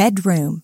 bedroom.